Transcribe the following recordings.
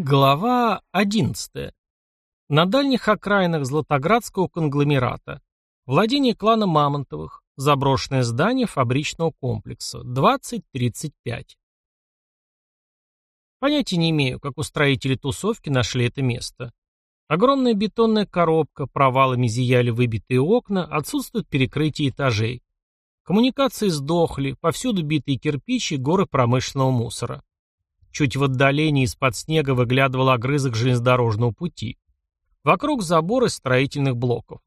Глава 11. На дальних окраинах Златоградского конгломерата. Владение клана Мамонтовых. Заброшенное здание фабричного комплекса. 2035. Понятия не имею, как устроители тусовки нашли это место. Огромная бетонная коробка, провалами зияли выбитые окна, отсутствует перекрытие этажей. Коммуникации сдохли, повсюду битые кирпичи, горы промышленного мусора. Чуть в отдалении из-под снега выглядывал огрызок железнодорожного пути. Вокруг заборы строительных блоков.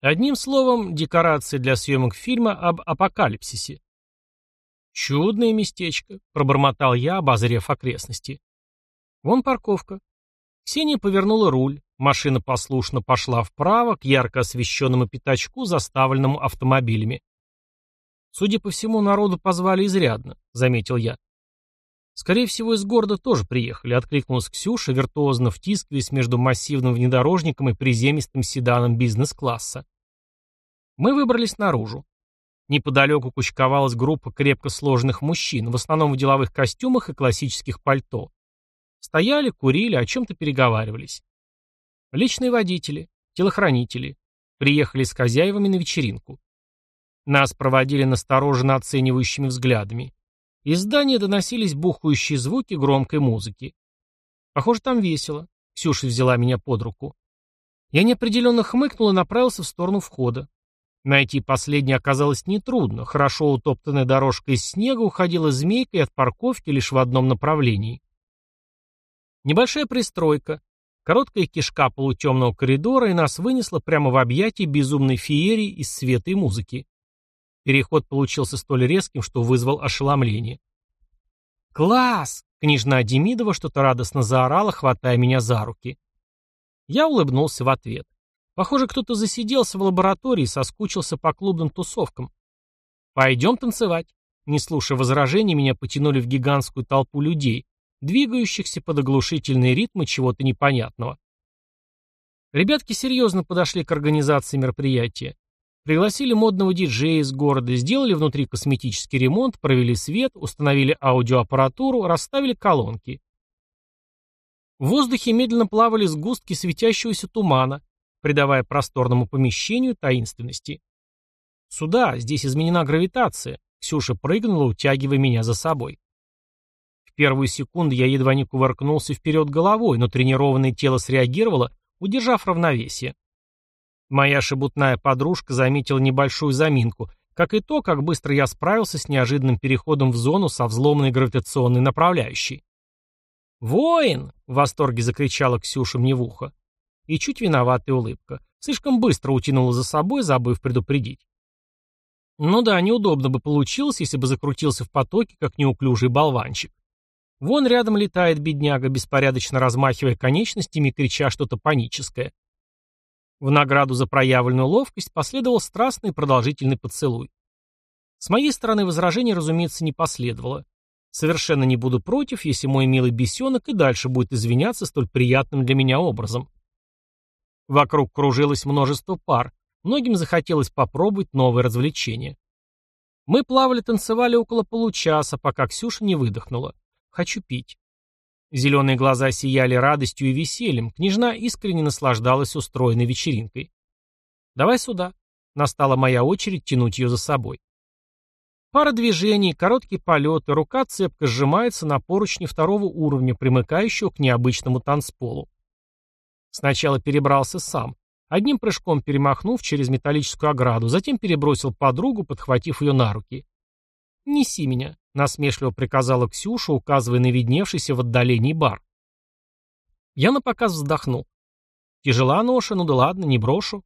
Одним словом, декорации для съемок фильма об апокалипсисе. «Чудное местечко», — пробормотал я, обозрев окрестности. «Вон парковка». Ксения повернула руль, машина послушно пошла вправо к ярко освещенному пятачку, заставленному автомобилями. «Судя по всему, народу позвали изрядно», — заметил я. «Скорее всего, из города тоже приехали», — откликнулась Ксюша, виртуозно втискиваясь между массивным внедорожником и приземистым седаном бизнес-класса. Мы выбрались наружу. Неподалеку кучковалась группа крепко сложенных мужчин, в основном в деловых костюмах и классических пальто. Стояли, курили, о чем-то переговаривались. Личные водители, телохранители. Приехали с хозяевами на вечеринку. Нас проводили настороженно оценивающими взглядами. Из здания доносились бухающие звуки громкой музыки. Похоже, там весело. Ксюша взяла меня под руку. Я неопределенно хмыкнул и направился в сторону входа. Найти последний оказалось нетрудно. Хорошо утоптанная дорожка из снега уходила змейкой от парковки лишь в одном направлении. Небольшая пристройка, короткая кишка полутемного коридора, и нас вынесло прямо в объятия безумной феерии из света и музыки. Переход получился столь резким, что вызвал ошеломление. «Класс!» — княжна Демидова что-то радостно заорала, хватая меня за руки. Я улыбнулся в ответ. Похоже, кто-то засиделся в лаборатории и соскучился по клубным тусовкам. «Пойдем танцевать». Не слушая возражений, меня потянули в гигантскую толпу людей, двигающихся под оглушительные ритмы чего-то непонятного. Ребятки серьезно подошли к организации мероприятия. Пригласили модного диджея из города, сделали внутри косметический ремонт, провели свет, установили аудиоаппаратуру, расставили колонки. В воздухе медленно плавали сгустки светящегося тумана, придавая просторному помещению таинственности. «Сюда, здесь изменена гравитация», — Ксюша прыгнула, утягивая меня за собой. В первую секунду я едва не кувыркнулся вперед головой, но тренированное тело среагировало, удержав равновесие. Моя шебутная подружка заметила небольшую заминку, как и то, как быстро я справился с неожиданным переходом в зону со взломанной гравитационной направляющей. «Воин!» — в восторге закричала Ксюша мне в ухо. И чуть виноватая улыбка. Слишком быстро утянула за собой, забыв предупредить. Ну да, неудобно бы получилось, если бы закрутился в потоке, как неуклюжий болванчик. Вон рядом летает бедняга, беспорядочно размахивая конечностями и крича что-то паническое. В награду за проявленную ловкость последовал страстный и продолжительный поцелуй. С моей стороны возражений, разумеется, не последовало. Совершенно не буду против, если мой милый бесенок и дальше будет извиняться столь приятным для меня образом. Вокруг кружилось множество пар, многим захотелось попробовать новое развлечение. Мы плавали-танцевали около получаса, пока Ксюша не выдохнула. Хочу пить. Зеленые глаза сияли радостью и весельем, княжна искренне наслаждалась устроенной вечеринкой. «Давай сюда». Настала моя очередь тянуть ее за собой. Пара движений, короткий полет, и рука цепко сжимается на поручне второго уровня, примыкающего к необычному танцполу. Сначала перебрался сам, одним прыжком перемахнув через металлическую ограду, затем перебросил подругу, подхватив ее на руки. «Неси меня», — насмешливо приказала Ксюша, указывая на видневшийся в отдалении бар. Я напоказ вздохнул. «Тяжела ноша, ну да ладно, не брошу».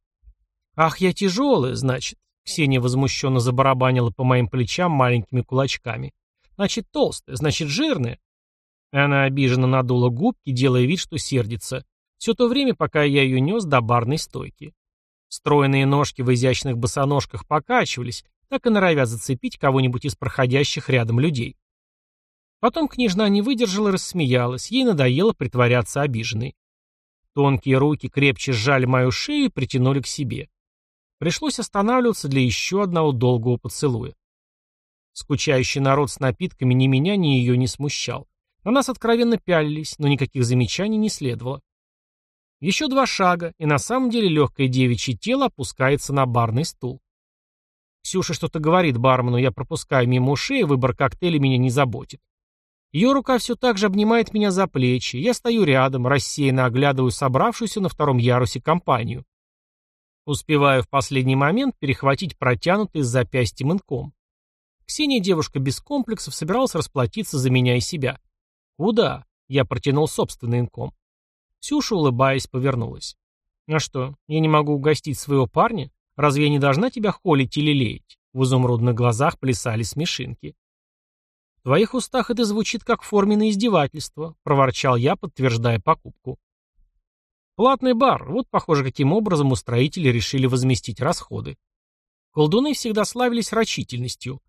«Ах, я тяжелая, значит», — Ксения возмущенно забарабанила по моим плечам маленькими кулачками. «Значит, толстая, значит, жирная». Она обиженно надула губки, делая вид, что сердится. Все то время, пока я ее нес до барной стойки. Стройные ножки в изящных босоножках покачивались, так и норовя зацепить кого-нибудь из проходящих рядом людей. Потом княжна не выдержала и рассмеялась, ей надоело притворяться обиженной. Тонкие руки крепче сжали мою шею и притянули к себе. Пришлось останавливаться для еще одного долгого поцелуя. Скучающий народ с напитками ни меня, ни ее не смущал. На нас откровенно пялились, но никаких замечаний не следовало. Еще два шага, и на самом деле легкое девичье тело опускается на барный стул. Ксюша что-то говорит бармену, я пропускаю мимо ушей, выбор коктейля меня не заботит. Ее рука все так же обнимает меня за плечи, я стою рядом, рассеянно оглядываю собравшуюся на втором ярусе компанию. Успеваю в последний момент перехватить протянутый с запястьем инком. Ксения девушка без комплексов собиралась расплатиться за меня и себя. «Куда?» — я протянул собственный инком. Ксюша, улыбаясь, повернулась. «А что, я не могу угостить своего парня? Разве я не должна тебя холить или леять?» В изумрудных глазах плясали смешинки. «В твоих устах это звучит как форменное издевательство», — проворчал я, подтверждая покупку. Платный бар, вот, похоже, каким образом устроители решили возместить расходы. Колдуны всегда славились рачительностью.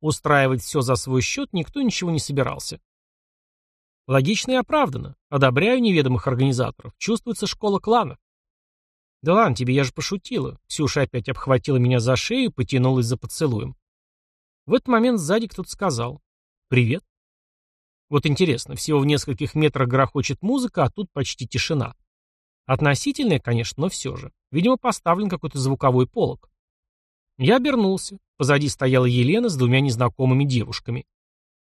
Устраивать все за свой счет никто ничего не собирался. Логично и оправданно. Одобряю неведомых организаторов. Чувствуется школа кланов. Да ладно тебе, я же пошутила. Ксюша опять обхватила меня за шею и потянулась за поцелуем. В этот момент сзади кто-то сказал «Привет». Вот интересно, всего в нескольких метрах грохочет музыка, а тут почти тишина. Относительная, конечно, но все же. Видимо, поставлен какой-то звуковой полог. Я обернулся. Позади стояла Елена с двумя незнакомыми девушками.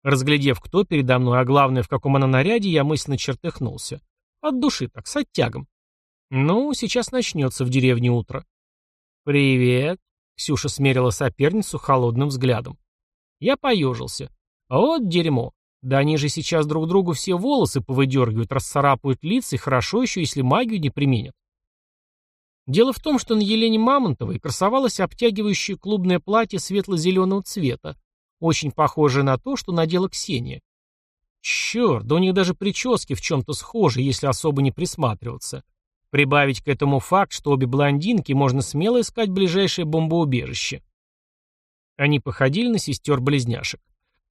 Разглядев, кто передо мной, а главное, в каком она наряде, я мысленно чертыхнулся. От души так, с оттягом. Ну, сейчас начнется в деревне утро. «Привет», — Ксюша смерила соперницу холодным взглядом. Я поежился. Вот дерьмо. Да они же сейчас друг другу все волосы повыдергивают, расцарапают лица, и хорошо еще, если магию не применят. Дело в том, что на Елене Мамонтовой красовалось обтягивающее клубное платье светло-зеленого цвета, очень похожее на то, что надела Ксения. Черт, да у них даже прически в чем-то схожи, если особо не присматриваться. Прибавить к этому факт, что обе блондинки можно смело искать ближайшее бомбоубежище. Они походили на сестер-близняшек.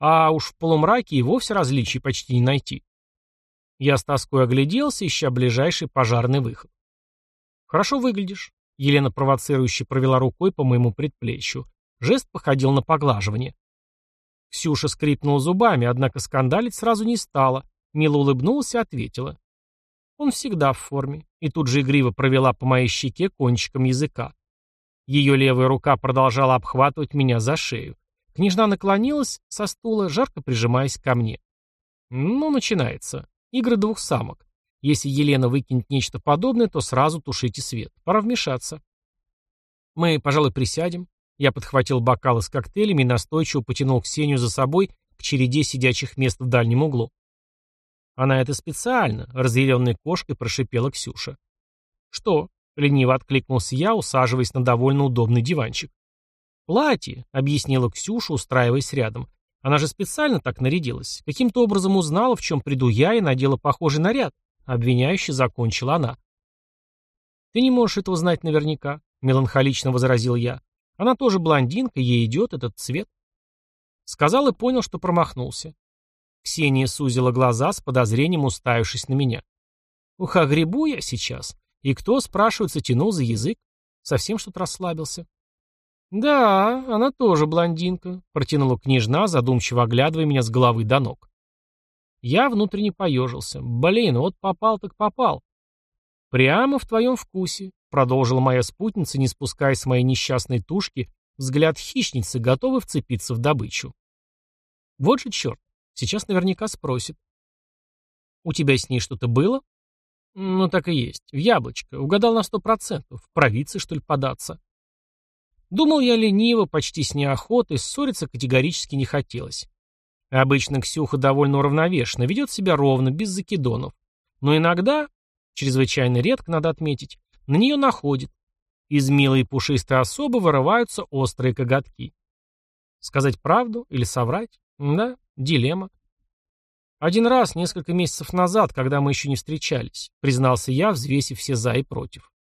А уж в полумраке и вовсе различий почти не найти. Я с тоской огляделся, ища ближайший пожарный выход. «Хорошо выглядишь», — Елена провоцирующе провела рукой по моему предплечью. Жест походил на поглаживание. Ксюша скрипнула зубами, однако скандалить сразу не стала. Мило улыбнулась и ответила. Он всегда в форме. И тут же игриво провела по моей щеке кончиком языка. Ее левая рука продолжала обхватывать меня за шею. Княжна наклонилась со стула, жарко прижимаясь ко мне. Ну, начинается. Игры двух самок. Если Елена выкинет нечто подобное, то сразу тушите свет. Пора вмешаться. Мы, пожалуй, присядем. Я подхватил бокалы с коктейлями и настойчиво потянул Ксению за собой к череде сидячих мест в дальнем углу. Она это специально, разъяренной кошкой прошипела Ксюша. Что? Лениво откликнулся я, усаживаясь на довольно удобный диванчик. «Платье», — объяснила Ксюша, устраиваясь рядом. «Она же специально так нарядилась. Каким-то образом узнала, в чем приду я, и надела похожий наряд». Обвиняюще закончила она. «Ты не можешь этого знать наверняка», — меланхолично возразил я. Она тоже блондинка, ей идет этот цвет. Сказал и понял, что промахнулся. Ксения сузила глаза с подозрением, уставившись на меня. Ух, а я сейчас. И кто, спрашивается, тянул за язык? Совсем что-то расслабился. Да, она тоже блондинка, протянула княжна, задумчиво оглядывая меня с головы до ног. Я внутренне поежился. Блин, вот попал так попал. Прямо в твоем вкусе, Продолжила моя спутница, не спуская с моей несчастной тушки взгляд хищницы, готовый вцепиться в добычу. Вот же черт, сейчас наверняка спросит. У тебя с ней что-то было? Ну, так и есть. В яблочко. Угадал на сто процентов. В провидцы, что ли, податься? Думал я лениво, почти с неохотой, ссориться категорически не хотелось. Обычно Ксюха довольно уравновешена, ведет себя ровно, без закидонов. Но иногда, чрезвычайно редко, надо отметить, на нее находит. Из милой пушистой особы вырываются острые коготки. Сказать правду или соврать? Да, дилемма. Один раз, несколько месяцев назад, когда мы еще не встречались, признался я, взвесив все за и против.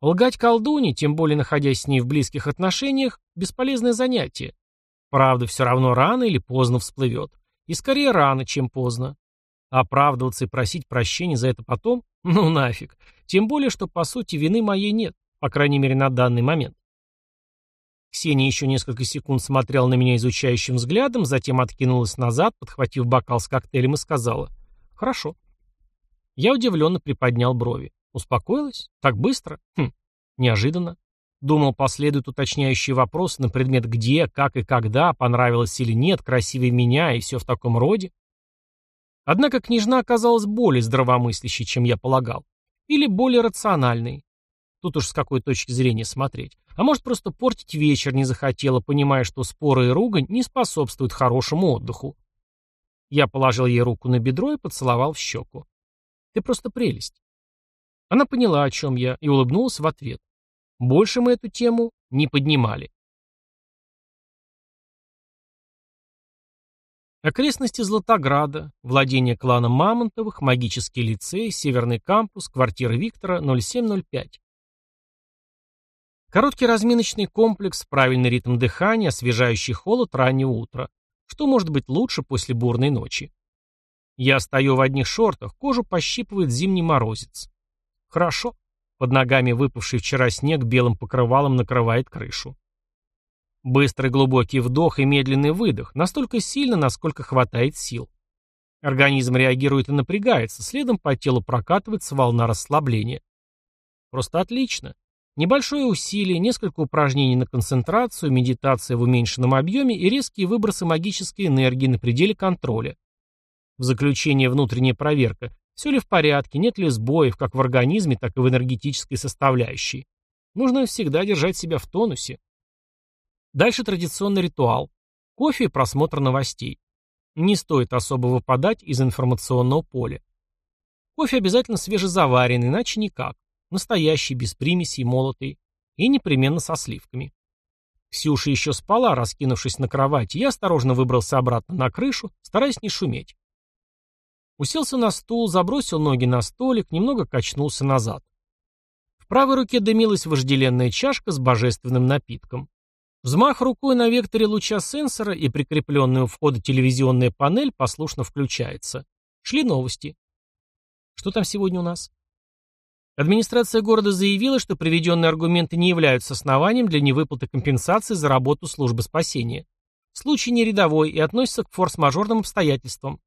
Лгать колдуне, тем более находясь с ней в близких отношениях, бесполезное занятие. Правда все равно рано или поздно всплывет. И скорее рано, чем поздно. Оправдываться и просить прощения за это потом? Ну нафиг. Тем более, что по сути вины моей нет, по крайней мере на данный момент. Ксения еще несколько секунд смотрела на меня изучающим взглядом, затем откинулась назад, подхватив бокал с коктейлем и сказала «Хорошо». Я удивленно приподнял брови. Успокоилась? Так быстро? Хм, неожиданно. Думал, последуют уточняющие вопросы на предмет где, как и когда, понравилось или нет, красивее меня и все в таком роде. Однако княжна оказалась более здравомыслящей, чем я полагал. Или более рациональной. Тут уж с какой точки зрения смотреть. А может, просто портить вечер не захотела, понимая, что споры и ругань не способствуют хорошему отдыху. Я положил ей руку на бедро и поцеловал в щеку. «Ты просто прелесть». Она поняла, о чем я, и улыбнулась в ответ. Больше мы эту тему не поднимали. Окрестности Златограда, владение клана Мамонтовых, магический лицей, северный кампус, квартира Виктора, 0705. Короткий разминочный комплекс, правильный ритм дыхания, освежающий холод раннего утра. Что может быть лучше после бурной ночи? Я стою в одних шортах, кожу пощипывает зимний морозец. Хорошо. Под ногами выпавший вчера снег белым покрывалом накрывает крышу. Быстрый глубокий вдох и медленный выдох, настолько сильно, насколько хватает сил. Организм реагирует и напрягается, следом по телу прокатывается волна расслабления. Просто отлично. Небольшое усилие, несколько упражнений на концентрацию, медитация в уменьшенном объеме и резкие выбросы магической энергии на пределе контроля. В заключение внутренняя проверка, все ли в порядке, нет ли сбоев как в организме, так и в энергетической составляющей. Нужно всегда держать себя в тонусе. Дальше традиционный ритуал. Кофе и просмотр новостей. Не стоит особо выпадать из информационного поля. Кофе обязательно свежезаваренный, иначе никак. Настоящий, без примесей, молотый. И непременно со сливками. Ксюша еще спала, раскинувшись на кровати, я осторожно выбрался обратно на крышу, стараясь не шуметь. Уселся на стул, забросил ноги на столик, немного качнулся назад. В правой руке дымилась вожделенная чашка с божественным напитком. Взмах рукой на векторе луча сенсора и прикрепленная у входа телевизионная панель послушно включается. Шли новости. Что там сегодня у нас? Администрация города заявила, что приведенные аргументы не являются основанием для невыплаты компенсации за работу службы спасения. Случай не рядовой и относится к форс-мажорным обстоятельствам.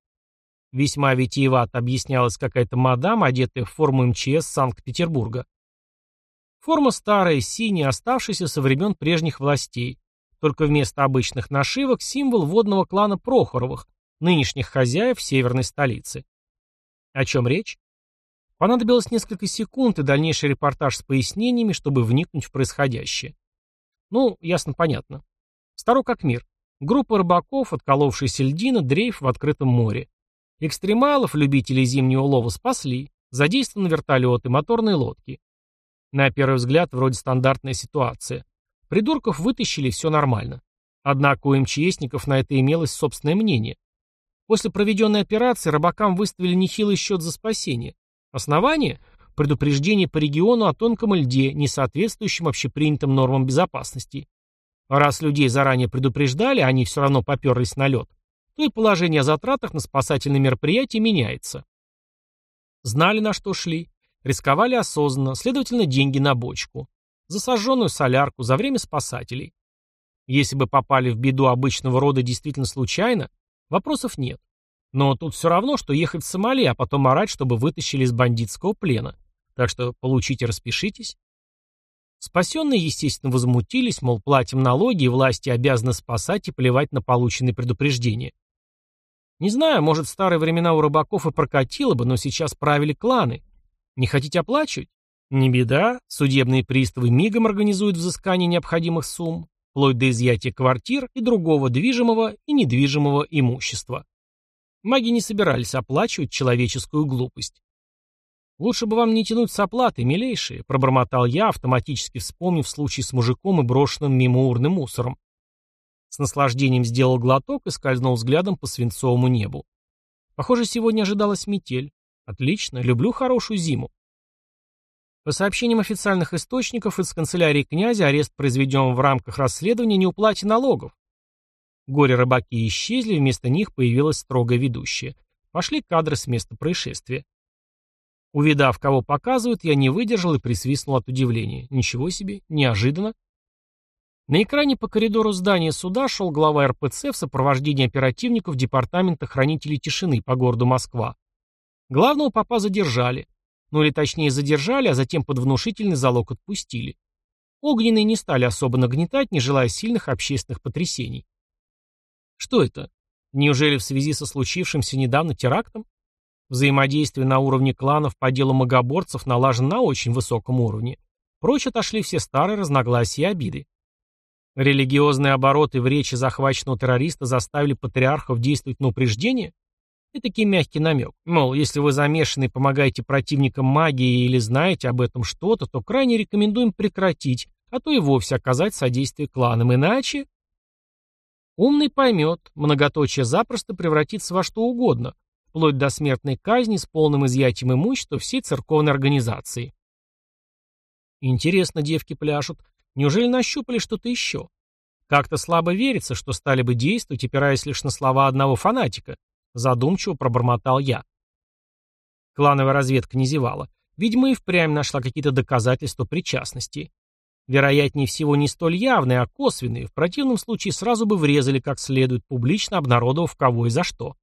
Весьма витиевато объяснялась какая-то мадам, одетая в форму МЧС Санкт-Петербурга. Форма старая, синяя, оставшаяся со времен прежних властей. Только вместо обычных нашивок символ водного клана Прохоровых, нынешних хозяев северной столицы. О чем речь? Понадобилось несколько секунд и дальнейший репортаж с пояснениями, чтобы вникнуть в происходящее. Ну, ясно-понятно. Старо как мир. Группа рыбаков, отколовшаяся льдина, дрейф в открытом море. Экстремалов, любителей зимнего лова, спасли. Задействованы вертолеты, моторные лодки. На первый взгляд, вроде стандартная ситуация. Придурков вытащили, все нормально. Однако у МЧСников на это имелось собственное мнение. После проведенной операции рыбакам выставили нехилый счет за спасение. Основание – предупреждение по региону о тонком льде, не соответствующем общепринятым нормам безопасности. Раз людей заранее предупреждали, а они все равно поперлись на лед, то и положение о затратах на спасательные мероприятия меняется. Знали, на что шли, Рисковали осознанно, следовательно, деньги на бочку. За сожженную солярку, за время спасателей. Если бы попали в беду обычного рода действительно случайно, вопросов нет. Но тут все равно, что ехать в Сомали, а потом орать, чтобы вытащили из бандитского плена. Так что получите, распишитесь. Спасенные, естественно, возмутились, мол, платим налоги, и власти обязаны спасать и плевать на полученные предупреждения. Не знаю, может, старые времена у рыбаков и прокатило бы, но сейчас правили кланы, не хотите оплачивать? Не беда, судебные приставы мигом организуют взыскание необходимых сумм, вплоть до изъятия квартир и другого движимого и недвижимого имущества. Маги не собирались оплачивать человеческую глупость. «Лучше бы вам не тянуть с оплаты, милейшие», — пробормотал я, автоматически вспомнив случай с мужиком и брошенным мимо урны мусором. С наслаждением сделал глоток и скользнул взглядом по свинцовому небу. Похоже, сегодня ожидалась метель. Отлично, люблю хорошую зиму. По сообщениям официальных источников из канцелярии князя арест произведен в рамках расследования неуплате налогов. Горе-рыбаки исчезли, вместо них появилась строгая ведущая. Пошли кадры с места происшествия. Увидав, кого показывают, я не выдержал и присвистнул от удивления. Ничего себе, неожиданно. На экране по коридору здания суда шел глава РПЦ в сопровождении оперативников Департамента хранителей тишины по городу Москва. Главного папа задержали. Ну или точнее задержали, а затем под внушительный залог отпустили. Огненные не стали особо нагнетать, не желая сильных общественных потрясений. Что это? Неужели в связи со случившимся недавно терактом? Взаимодействие на уровне кланов по делу магоборцев налажено на очень высоком уровне. Прочь отошли все старые разногласия и обиды. Религиозные обороты в речи захваченного террориста заставили патриархов действовать на упреждение? И таки мягкий намек. Мол, если вы замешаны и помогаете противникам магии или знаете об этом что-то, то крайне рекомендуем прекратить, а то и вовсе оказать содействие кланам. Иначе... Умный поймет, многоточие запросто превратится во что угодно, вплоть до смертной казни с полным изъятием имущества всей церковной организации. Интересно, девки пляшут, Неужели нащупали что-то еще? Как-то слабо верится, что стали бы действовать, опираясь лишь на слова одного фанатика. Задумчиво пробормотал я. Клановая разведка не зевала. Видимо, и впрямь нашла какие-то доказательства причастности. Вероятнее всего, не столь явные, а косвенные. В противном случае сразу бы врезали как следует, публично обнародовав кого и за что.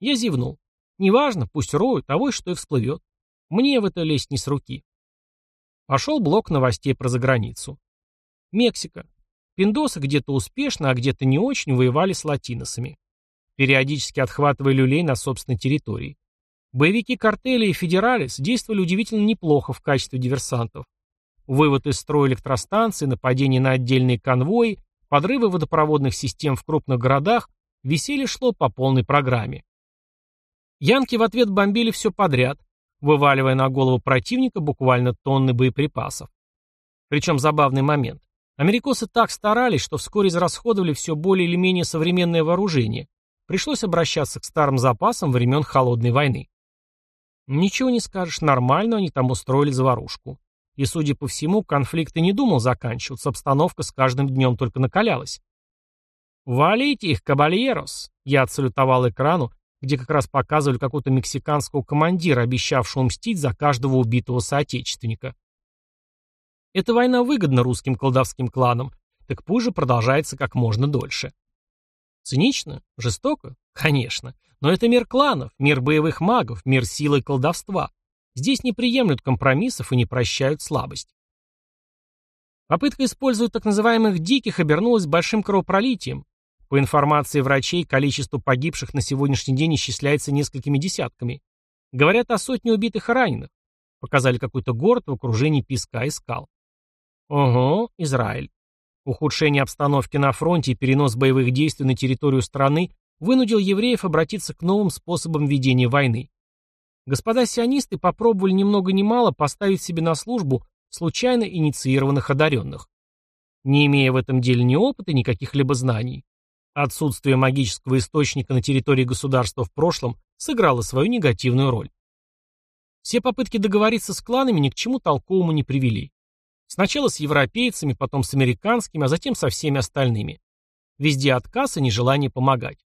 Я зевнул. Неважно, пусть роют, того и что и всплывет. Мне в это лезть не с руки. Пошел блок новостей про заграницу. Мексика. Пиндосы где-то успешно, а где-то не очень воевали с латиносами. Периодически отхватывая люлей на собственной территории. Боевики картеля и федералис действовали удивительно неплохо в качестве диверсантов. Вывод из строя электростанций, нападения на отдельные конвои, подрывы водопроводных систем в крупных городах, веселье шло по полной программе. Янки в ответ бомбили все подряд, вываливая на голову противника буквально тонны боеприпасов. Причем забавный момент. Америкосы так старались, что вскоре израсходовали все более или менее современное вооружение. Пришлось обращаться к старым запасам времен Холодной войны. Ничего не скажешь, нормально они там устроили заварушку. И, судя по всему, конфликт и не думал заканчиваться, обстановка с каждым днем только накалялась. «Валите их, кабальерос!» Я отсалютовал экрану, где как раз показывали какого-то мексиканского командира, обещавшего мстить за каждого убитого соотечественника. Эта война выгодна русским колдовским кланам, так пусть же продолжается как можно дольше. Цинично? Жестоко? Конечно. Но это мир кланов, мир боевых магов, мир силы колдовства. Здесь не приемлют компромиссов и не прощают слабость. Попытка использовать так называемых «диких» обернулась большим кровопролитием, по информации врачей, количество погибших на сегодняшний день исчисляется несколькими десятками. Говорят о сотне убитых и раненых. Показали какой-то город в окружении песка и скал. Ого, Израиль. Ухудшение обстановки на фронте и перенос боевых действий на территорию страны вынудил евреев обратиться к новым способам ведения войны. Господа сионисты попробовали ни много ни мало поставить себе на службу случайно инициированных одаренных. Не имея в этом деле ни опыта, ни каких-либо знаний, Отсутствие магического источника на территории государства в прошлом сыграло свою негативную роль. Все попытки договориться с кланами ни к чему толковому не привели. Сначала с европейцами, потом с американскими, а затем со всеми остальными. Везде отказ и нежелание помогать.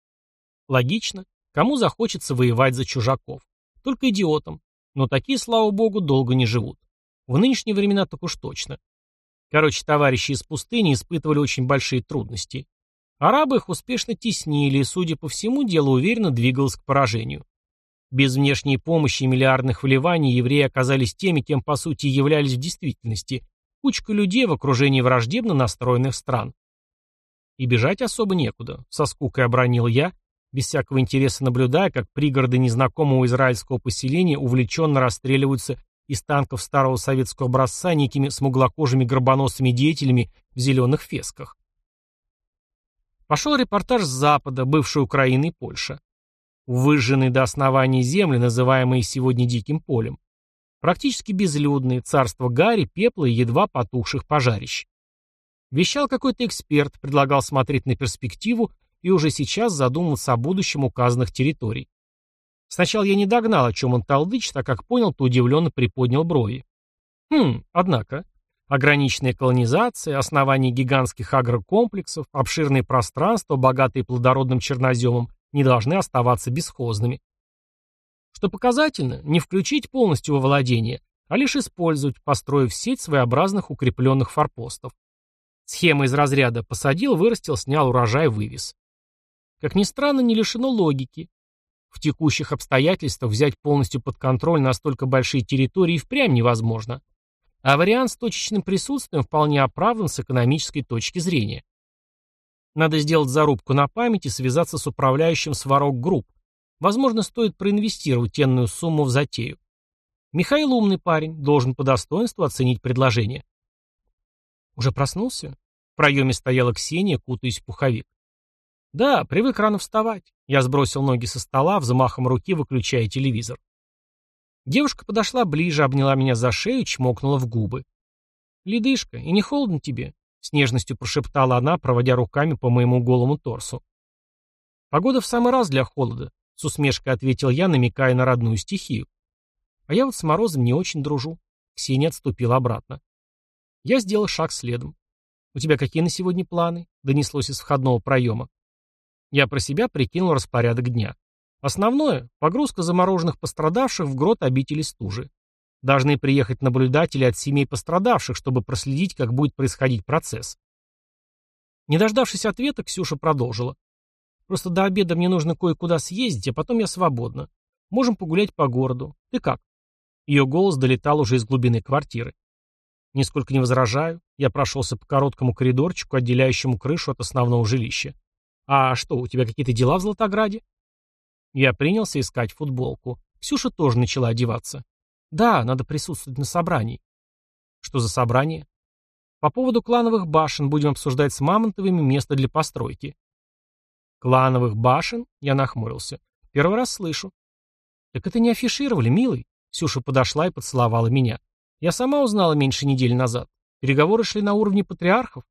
Логично. Кому захочется воевать за чужаков? Только идиотам. Но такие, слава богу, долго не живут. В нынешние времена так уж точно. Короче, товарищи из пустыни испытывали очень большие трудности. Арабы их успешно теснили, и, судя по всему, дело уверенно двигалось к поражению. Без внешней помощи и миллиардных вливаний евреи оказались теми, кем по сути являлись в действительности, кучка людей в окружении враждебно настроенных стран. И бежать особо некуда, со скукой обронил я, без всякого интереса наблюдая, как пригороды незнакомого израильского поселения увлеченно расстреливаются из танков старого советского образца некими смуглокожими горбоносыми деятелями в зеленых фесках. Пошел репортаж с запада, бывшей Украины и Польши. Выжженные до основания земли, называемые сегодня диким полем. Практически безлюдные, царство гари, пепла и едва потухших пожарищ. Вещал какой-то эксперт, предлагал смотреть на перспективу и уже сейчас задумываться о будущем указанных территорий. Сначала я не догнал, о чем он толдычит, а как понял, то удивленно приподнял брови. Хм, однако, Ограниченная колонизация, основание гигантских агрокомплексов, обширные пространства, богатые плодородным черноземом, не должны оставаться бесхозными. Что показательно, не включить полностью во владение, а лишь использовать, построив сеть своеобразных укрепленных форпостов. Схема из разряда «посадил, вырастил, снял урожай, вывез». Как ни странно, не лишено логики. В текущих обстоятельствах взять полностью под контроль настолько большие территории впрямь невозможно. А вариант с точечным присутствием вполне оправдан с экономической точки зрения. Надо сделать зарубку на память и связаться с управляющим Сварог Групп. Возможно, стоит проинвестировать энную сумму в затею. Михаил умный парень, должен по достоинству оценить предложение. Уже проснулся? В проеме стояла Ксения, кутаясь в пуховик. Да, привык рано вставать. Я сбросил ноги со стола, взмахом руки выключая телевизор. Девушка подошла ближе, обняла меня за шею чмокнула в губы. «Ледышка, и не холодно тебе?» — с нежностью прошептала она, проводя руками по моему голому торсу. «Погода в самый раз для холода», — с усмешкой ответил я, намекая на родную стихию. «А я вот с морозом не очень дружу». Ксения отступила обратно. Я сделал шаг следом. «У тебя какие на сегодня планы?» — донеслось из входного проема. Я про себя прикинул распорядок дня. Основное – погрузка замороженных пострадавших в грот обители стужи. Должны приехать наблюдатели от семей пострадавших, чтобы проследить, как будет происходить процесс. Не дождавшись ответа, Ксюша продолжила. «Просто до обеда мне нужно кое-куда съездить, а потом я свободна. Можем погулять по городу. Ты как?» Ее голос долетал уже из глубины квартиры. Нисколько не возражаю. Я прошелся по короткому коридорчику, отделяющему крышу от основного жилища. «А что, у тебя какие-то дела в Златограде?» Я принялся искать футболку. Ксюша тоже начала одеваться. «Да, надо присутствовать на собрании». «Что за собрание?» «По поводу клановых башен будем обсуждать с Мамонтовыми место для постройки». «Клановых башен?» Я нахмурился. «Первый раз слышу». «Так это не афишировали, милый». Ксюша подошла и поцеловала меня. «Я сама узнала меньше недели назад. Переговоры шли на уровне патриархов.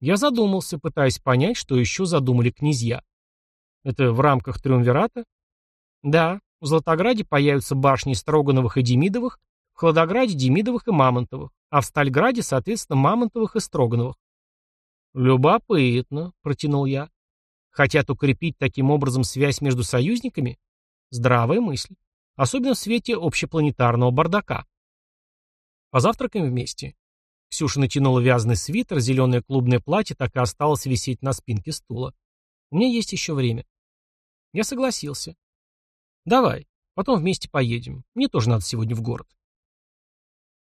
Я задумался, пытаясь понять, что еще задумали князья. Это в рамках Триумвирата? Да, в Златограде появятся башни Строгановых и Демидовых, в Хладограде Демидовых и Мамонтовых, а в Стальграде, соответственно, Мамонтовых и Строгановых. Любопытно, протянул я. Хотят укрепить таким образом связь между союзниками? Здравая мысль. Особенно в свете общепланетарного бардака. Позавтракаем вместе. Ксюша натянула вязаный свитер, зеленое клубное платье так и осталось висеть на спинке стула. У меня есть еще время. Я согласился. Давай, потом вместе поедем. Мне тоже надо сегодня в город.